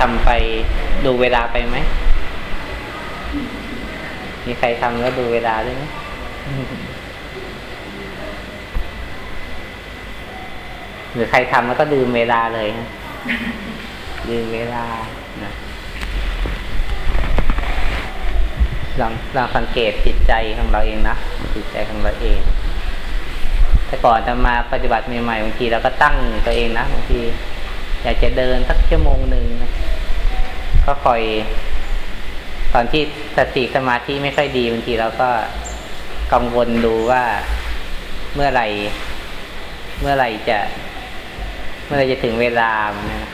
ทำไปดูเวลาไปไหม มีใครทำแล้วดูเวลาด้วยไหมหรือใครทำแล้วก็ลืมเวลาเลยนะลืมเวลานะลองลองสังเกตจิตใจของเราเองนะจิตใจของเราเอง แต่ก่อนจะมาปฏิบัติใหม่ๆบางทีเราก็ตั้งตัวเองนะบางที อยากจะเดินสักชั่วโมงหนึ่งนะ ก็คอย ตอนที่สติสมาธิไม่ค่อยดีบางทีเราก็กังวลดูว่าเมื่อไหร่ เมื่อไหร่จะ เมื่อไรจะถึงเวลามนนะ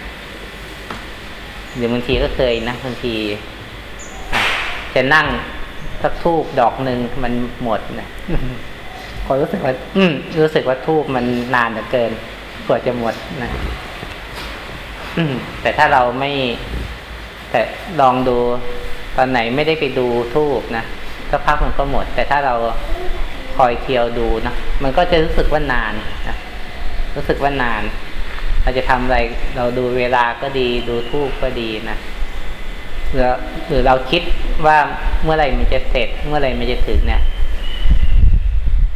หรือบางทีก็เคยนะบางทีจะนั่งสักทูบดอกหนึ่งมันหมดนะพอยรู้สึกว่า อืมรู้สึกว่าทูบมันนานเหลือเกินกว่าจะหมดนะแต่ถ้าเราไม่ แต่ลองดูตอนไหนไม่ได้ไปดูทูบนะก็พักมันก็หมด แต่ถ้าเราคอยเที่ยวดูนะมันก็จะรู้สึกว่านานนะรู้สึกว่านาน เราจะทำอะไรเราดูเวลาก็ดี ดูทูบก็ดีนะหรือหรือเราคิดว่าเมื่อไหร่มันจะเสร็จ เมื่อไหร่มันจะถึงเนี่ย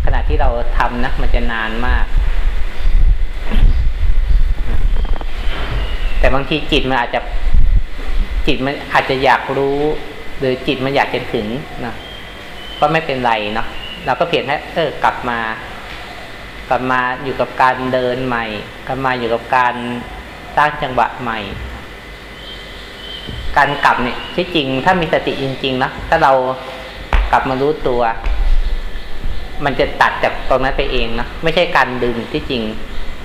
ขณะที่เราทำนะมันจะนานมาก แต่บางทีจิตมันอาจจะ จิตมันอาจจะอยากรู้ หรือจิตมันอยากจะถึงนะก็ไม่เป็นไรเนาะเราก็เพียงแค่เออกลับมา กลับมาอยู่กับการเดินใหม่ กลับมาอยู่กับการสร้างจังหวะใหม่ การกลับเนี่ยที่จริงถ้ามีสติจริงๆนะถ้าเรากลับมารู้ตัว มันจะตัดจากตรงนั้นไปเองนะไม่ใช่การดึงที่จริง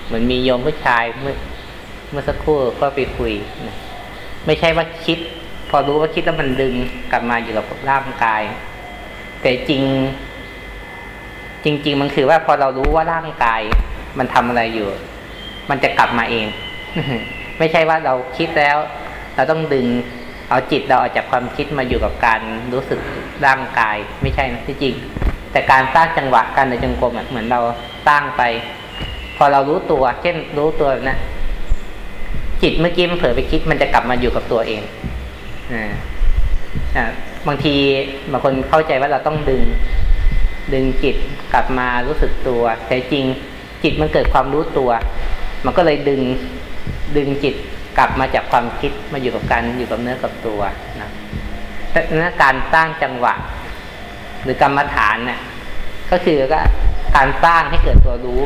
เหมือนมีโยมผู้ชายเมื่อเมื่อสักครู่ก็ไปคุยนะ ไม่ใช่ว่าคิด พอรู้ว่าคิดแล้วมันดึงกลับมาอยู่กับร่างกาย แต่จริง จริง ๆ มันคือว่าพอเรารู้ว่าร่างกาย มันทำอะไรอยู่ มันจะกลับมาเอง ไม่ใช่ว่าเราคิดแล้ว เราต้องดึงเอาจิตเราออกจากความคิดมาอยู่กับการรู้สึกร่างกาย ไม่ใช่นะที่จริง แต่การสร้างจังหวะการเดินจงกรมเหมือนเราสร้างไป พอเรารู้ตัว เช่นรู้ตัวนะ จิตเมื่อกี้มันเผลอไปคิดมันจะกลับมาอยู่กับตัวเองอ่าบางทีบางคนเข้าใจว่าเราต้องดึง ดึงจิตกลับมารู้สึกตัว แต่จริงจิตมันเกิดความรู้ตัว มันก็เลยดึงดึงจิตกลับมาจากความคิดมาอยู่กับการอยู่กับเนื้อกับตัวนะแต่นั้นการสร้างจังหวะ หรือกรรมฐานเนี่ยก็คือก็การสร้างให้เกิดตัวรู้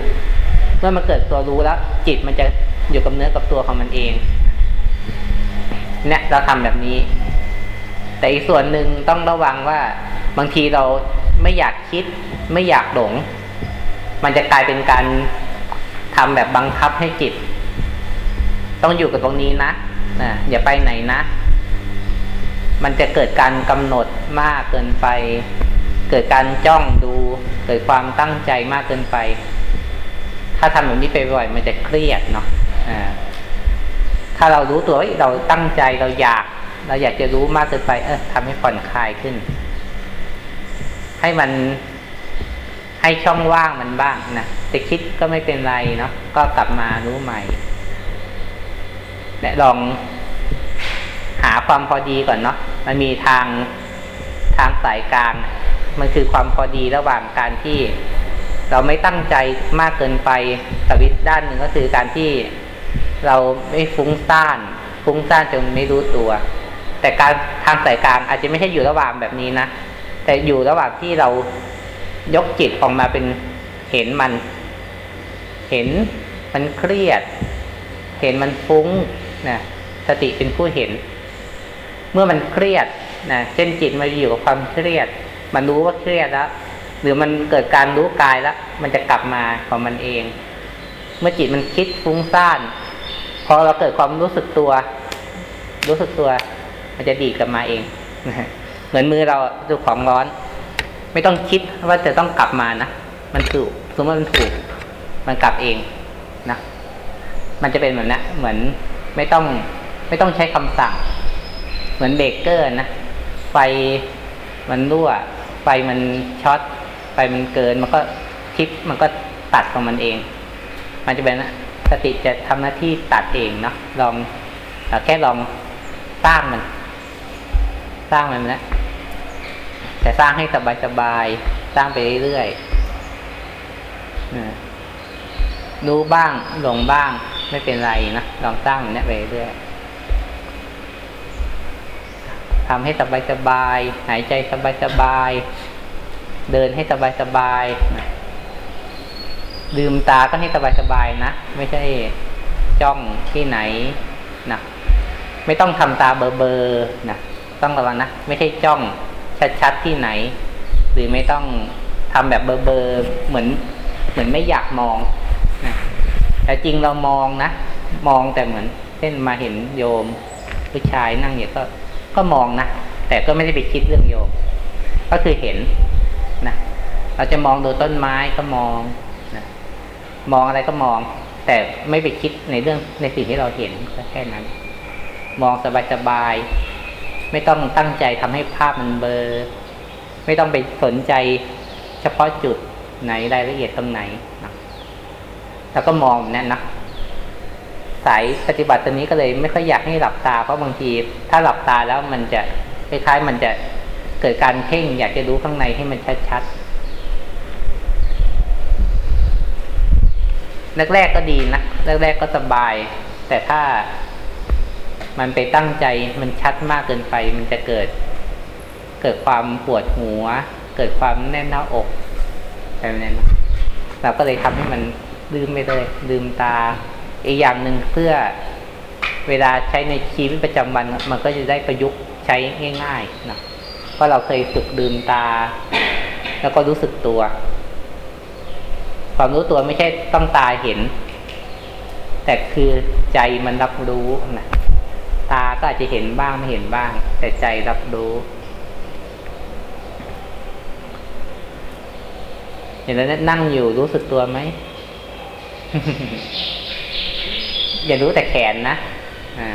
เมื่อมันเกิดตัวรู้แล้ว จิตมันจะอยู่กับเนื้อกับตัวของมันเอง เนี่ยเราทำแบบนี้ แต่อีกส่วนหนึ่งต้องระวังว่าบางทีเราไม่อยากคิด ไม่อยากหลง มันจะกลายเป็นการทำแบบบังคับให้จิต ต้องอยู่กับตรงนี้นะนะอย่าไปไหนนะ มันจะเกิดการกำหนดมากเกินไป เกิดการจ้องดู เกิดความตั้งใจมากเกินไปาทำแบบนี้ไปบ่อยมันจะเครียดเนาะถ้าเรารู้ตัวว่าเราตั้งใจเราอยาก เราอยากจะรู้มากเกินไป เออทำให้ผ่อนคลายขึ้น ให้มันให้ช่องว่างมันบ้างนะจะคิดก็ไม่เป็นไรเนาะก็กลับมารู้ใหม่และลองหาความพอดีก่อนเนาะมันมีทางทางสายกลาง มันคือความพอดีระหว่างการที่ เราไม่ตั้งใจมากเกินไปกับวิด้านหนึ่งก็คือการที่เราไม่ฟุ้งซ่าน ฟุ้งซ่านจนไม่รู้ตัว แต่การทางสายกลางอาจจะไม่ใช่อยู่ระหว่างแบบนี้นะ แต่อยู่ระหว่างที่เรายกจิตออกมาเป็นเห็นมัน เห็นมันเครียด เห็นมันฟุ้งนะสติเป็นผู้เห็น เมื่อมันเครียดนะเช่นจิตมาอยู่กับความเครียด มันรู้ว่าเครียดแล้ว หรือมันเกิดการรู้กายแล้ว มันจะกลับมาของมันเอง เมื่อจิตมันคิดฟุ้งซ่านพอเราเกิดความรู้สึกตัว รู้สึกตัว มันจะดีดกลับมาเองเหมือนมือเราดูของร้อน ไม่ต้องคิดว่าจะต้องกลับมานะมันถูกสมมติมันถูก มันกลับเองนะมันจะเป็นเหมือนนะเหมือนไม่ต้อง ไม่ต้องใช้คำสั่ง เหมือนเบรกเกอร์นะไฟมันรั่วไฟมันช็อต ไฟมันเกินมันก็คลิปมันก็ตัดของมันเอง มันจะเป็นสติจะทำหน้าที่ตัดเองเนาะลองแค่ลองสร้างมัน สร้างมันนะแต่สร้างให้สบายสบายๆสร้างไปเรื่อยๆนะรู้บ้างหลงบ้างไม่เป็นไรนะลองสร้างมันเนี้ยไปเรื่อยทำให้สบายสบายๆหายใจสบายสบายๆ เดินให้สบายสบายๆนะลืมตาก็ให้สบายสบายๆนะ ไม่ใช่จ้องที่ไหนนะไม่ต้องทำตาเบอเบอร์นะต้องระวังนะ ไม่ใช่จ้องชัดๆที่ไหน หรือไม่ต้องทำแบบเบอเบอร์เหมือน เหมือนไม่อยากมองนะแต่จริงเรามองนะ มองแต่เหมือนเช่นมาเห็นโยม ผู้ชายนั่งอยู่ก็ก็มองนะแต่ก็ไม่ได้ไปคิดเรื่องโยม ก็คือเห็น เราจะมองดูต้นไม้ก็มองนะมองอะไรก็มอง แต่ไม่ไปคิดในเรื่องในสิ่งที่เราเห็นแค่นั้น มองสบายๆไม่ต้องตั้งใจทำให้ภาพมันเบลอไม่ต้องไปสนใจเฉพาะจุดไหนรายละเอียดตรงไหนนะแล้วก็มองแนั่นนะสายปฏิบัติตัวนี้ก็เลยไม่ค่อยอยากให้หลับตาเพราะบางที ถ้าหลับตาแล้วมันจะคล้ายๆมันจะเกิดการเพ่งอยากจะรู้ข้างในให้มันชัดๆ แรกๆก็ดีนะแรกๆก็สบาย แต่ถ้ามันไปตั้งใจมันชัดมากเกินไป มันจะเกิด เกิดความปวดหัว เกิดความแน่นหน้าอกแบบนั้นเราก็เลยทำให้มันลืมไปเลยลืมตา อีกอย่างหนึ่งเพื่อเวลาใช้ในชีวิตประจำวัน มันก็จะได้ประยุกต์ใช้ง่ายๆนะเพราะเราเคยฝึกลืมตา แล้วก็รู้สึกตัว ความรู้ตัวไม่ใช่ต้องตาเห็น แต่คือใจมันรับรู้นะตาก็อาจจะเห็นบ้างไม่เห็นบ้าง แต่ใจรับรู้เห็นแล้วนั่งอยู่รู้สึกตัวไหมอย่ารู้แต่แขนนะอ่า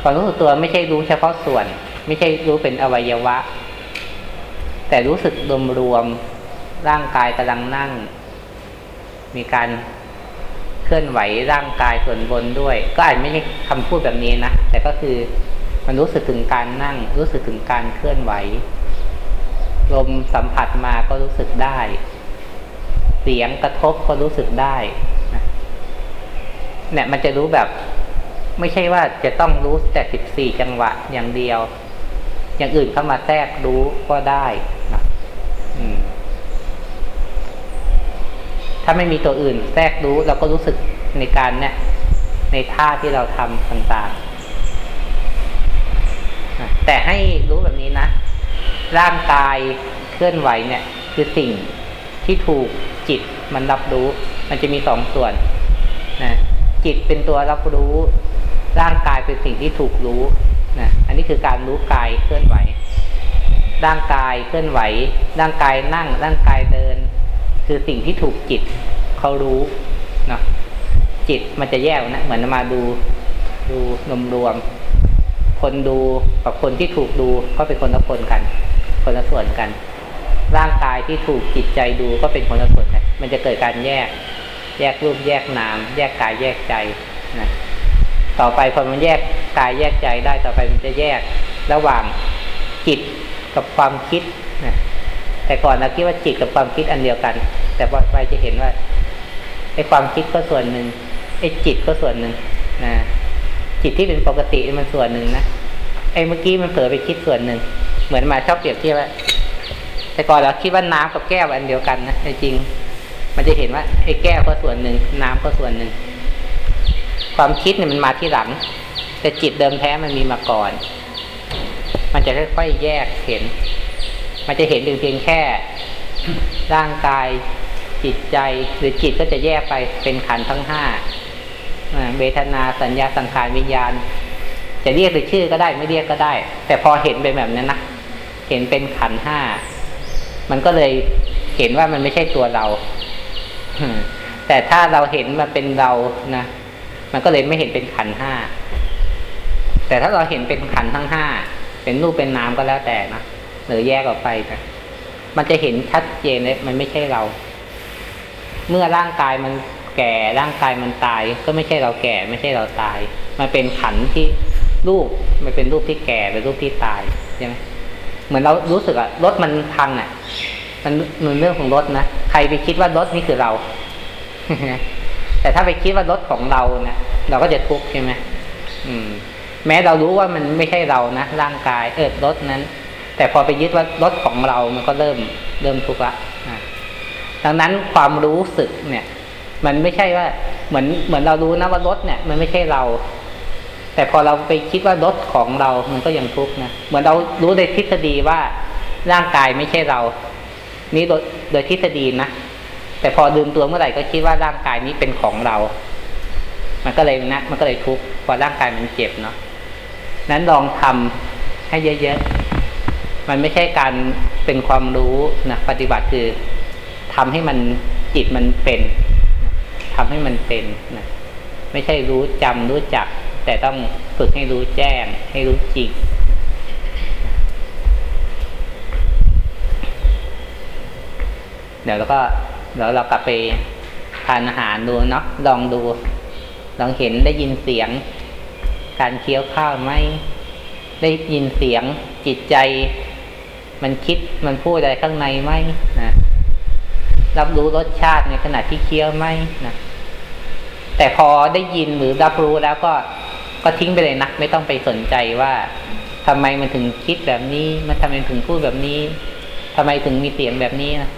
ความรู้สึกตัวไม่ใช่รู้เฉพาะส่วน ไม่ใช่รู้เป็นอวัยวะ แต่รู้สึกรวมรวมๆร่างกายกำลังนั่ง มีการเคลื่อนไหวร่างกายส่วนบนด้วย ก็อาจไม่ใช่คำพูดแบบนี้นะ แต่ก็คือมันรู้สึกถึงการนั่ง รู้สึกถึงการเคลื่อนไหว ลมสัมผัสมาก็รู้สึกได้ เสียงกระทบก็รู้สึกได้นะเนี่ยมันจะรู้แบบ ไม่ใช่ว่าจะต้องรู้แต่สิบสี่จังหวะอย่างเดียว อย่างอื่นเข้ามาแทรกรู้ก็ได้นะอืม ถ้าไม่มีตัวอื่นแทรกรู้เราก็รู้สึกในการเนี่ยในท่าที่เราทำต่างๆ แต่ให้รู้แบบนี้นะ ร่างกายเคลื่อนไหวเนี่ย คือสิ่งที่ถูกจิตมันรับรู้ มันจะมีสองส่วนนะจิตเป็นตัวรับรู้ ร่างกายเป็นสิ่งที่ถูกรู้นะอันนี้คือการรู้กายเคลื่อนไหว ร่างกายเคลื่อนไหว ร่างกายนั่ง ร่างกายเดิน คือสิ่งที่ถูกจิตเขารู้เนาะจิตมันจะแยกนะ เหมือนมาดูดูนมรวม คนดูกับคนที่ถูกดูก็เป็นคนละคนกัน คนละส่วนกัน ร่างกายที่ถูกจิตใจดูก็เป็นคนละส่วนกันมันจะเกิดการแยก แยกรูปแยกนาม แยกกายแยกใจนะต่อไปพอมันแยกกายแยกใจได้ต่อไปมันจะแยกระหว่างจิตกับความคิด แต่ก่อนเราคิดว่าจิตกับความคิดอันเดียวกัน แต่พอไปจะเห็นว่าไอ้ความคิดก็ส่วนหนึ่งไอ้จิตก็ส่วนหนึ่งนะจิตที่เป็นปกติมันส่วนหนึ่งนะไอ้เมื่อกี้มันเผลอไปคิดส่วนหนึ่งเหมือนมาชอบเปรียบเทียบว่าแต่ก่อนเราคิดว่าน้ำกับแก้วอันเดียวกันนะแต่จริง มันจะเห็นว่าไอ้แก้วก็ส่วนหนึ่งน้ำก็ส่วนหนึ่งความคิดเนี่ยมันมาที่หลัง แต่จิตเดิมแท้มันมีมาก่อน มันจะค่อยๆแยกเห็น มันจะเห็นเพียงแค่ ร่างกายจิตใจหรือจิตก็จะแยกไปเป็นขันทั้งห้าเวทนาสัญญาสังขารวิญญาณ จะเรียกหรือชื่อก็ได้ไม่เรียกก็ได้ แต่พอเห็นเป็นแบบนั้นนะเห็นเป็นขันห้ามันก็เลยเห็นว่ามันไม่ใช่ตัวเราแต่ถ้าเราเห็นมันเป็นเรานะมันก็เลยไม่เห็นเป็นขันห้าแต่ถ้าเราเห็นเป็นขันทั้งห้าเป็นรูปเป็นนามก็แล้วแต่นะ หรือแยกออกไปนะมันจะเห็นชัดเจนเลยมันไม่ใช่เรา เมื่อร่างกายมันแก่ร่างกายมันตาย ก็ไม่ใช่เราแก่ ไม่ใช่เราตาย มันเป็นขันที่รูปมันเป็นรูปที่แก่เป็นรูปที่ตายใช่ไหมเหมือนเรารู้สึกอะรถมันพังอะมันมันเรื่องของรถนะใครไปคิดว่ารถนี่คือเราแต่ถ้าไปคิดว่ารถของเราเนี่ยเราก็จะทุกข์ใช่ไหมอืม แม้เรารู้ว่ามันไม่ใช่เรานะร่างกายเออรถนั้น แต่พอไปยึดว่ารถของเรามันก็เริ่มเริ่มทุกข์ละดังนั้นความรู้สึกเนี่ย มันไม่ใช่ว่าเหมือนเหมือนเรารู้นะว่ารถเนี่ย มันไม่ใช่เรา แต่พอเราไปคิดว่ารถของเรา มันก็ยังทุกข์นะเหมือนเรารู้ในทฤษฎีว่าร่างกายไม่ใช่เรา นี่โดยโดยทฤษฎีนะแต่พอลืมตัวเมื่อไหร่ก็คิดว่าร่างกายนี้เป็นของเรา มันก็เลยนะ มันก็เลยทุกข์พอร่างกายมันเจ็บเนาะนั้นลองทำให้เยอะๆ มันไม่ใช่การเป็นความรู้นะปฏิบัติคือทำให้มันจิตมันเป็นทำให้มันเป็นนะไม่ใช่รู้จำรู้จัก แต่ต้องฝึกให้รู้แจ้ง ให้รู้จริงเดี๋ยวเราก็เดี๋ยวเรากลับไปทานอาหารดูเนาะลองดู ลองเห็นได้ยินเสียง การเคี้ยวข้าวไหมได้ยินเสียงจิตใจ มันคิดมันพูดอะไรข้างในไหมนะรับรู้รสชาติในขณะที่เคี้ยวไหมนะแต่พอได้ยินหรือรับรู้แล้วก็ก็ทิ้งไปเลยนะไม่ต้องไปสนใจว่าทำไมมันถึงคิดแบบนี้ มันทำไมถึงพูดแบบนี้ทำไมถึงมีเสียงแบบนี้นะ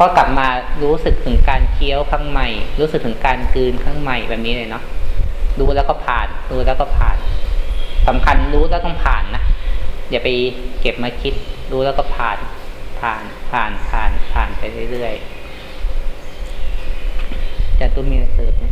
ก็กลับมารู้สึกถึงการเคี้ยวข้างในรู้สึกถึงการกลืนข้างในแบบนี้เลยเนาะรู้แล้วก็ผ่านรู้แล้วก็ผ่านสำคัญรู้แล้วต้องผ่านนะ อย่าไปเก็บมาคิดรู้แล้วก็ผ่านผ่านผ่านผ่านผ่านไปเรื่อยๆจะตุ้มมีเะไร์สริมไห